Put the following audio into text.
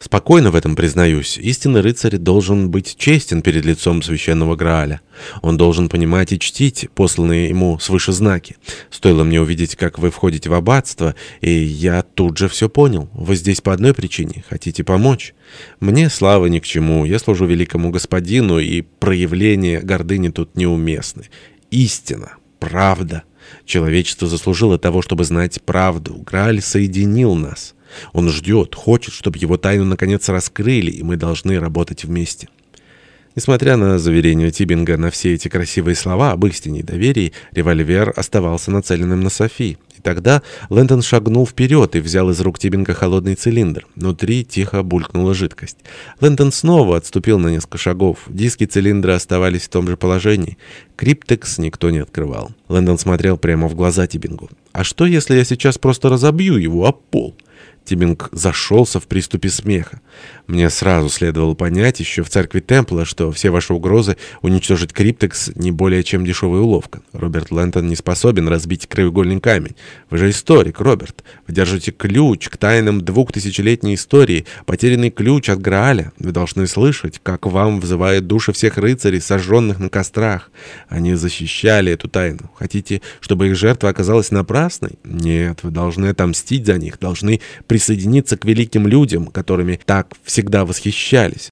Спокойно в этом признаюсь. Истинный рыцарь должен быть честен перед лицом священного Грааля. Он должен понимать и чтить посланные ему свыше знаки. Стоило мне увидеть, как вы входите в аббатство, и я тут же все понял. Вы здесь по одной причине. Хотите помочь? Мне слава ни к чему. Я служу великому господину, и проявления гордыни тут неуместны. Истина, правда. Человечество заслужило того, чтобы знать правду. Грааль соединил нас. Он ждет, хочет, чтобы его тайну наконец раскрыли, и мы должны работать вместе. Несмотря на заверение Тибинга на все эти красивые слова об истине и доверии, револьвер оставался нацеленным на Софи. И тогда Лэндон шагнул вперед и взял из рук Тибинга холодный цилиндр. Внутри тихо булькнула жидкость. Лэндон снова отступил на несколько шагов. Диски цилиндра оставались в том же положении. Криптекс никто не открывал. Лэндон смотрел прямо в глаза Тибингу. «А что, если я сейчас просто разобью его об пол?» Тибинг зашелся в приступе смеха. Мне сразу следовало понять еще в церкви Темпла, что все ваши угрозы уничтожить Криптекс не более чем дешевая уловка. Роберт Лэнтон не способен разбить краеугольный камень. Вы же историк, Роберт. Вы держите ключ к тайнам двухтысячелетней истории, потерянный ключ от Грааля. Вы должны слышать, как вам взывают души всех рыцарей, сожженных на кострах. Они защищали эту тайну. Хотите, чтобы их жертва оказалась напрасной? Нет, вы должны отомстить за них, должны присоединиться к великим людям, которыми так всегда восхищались.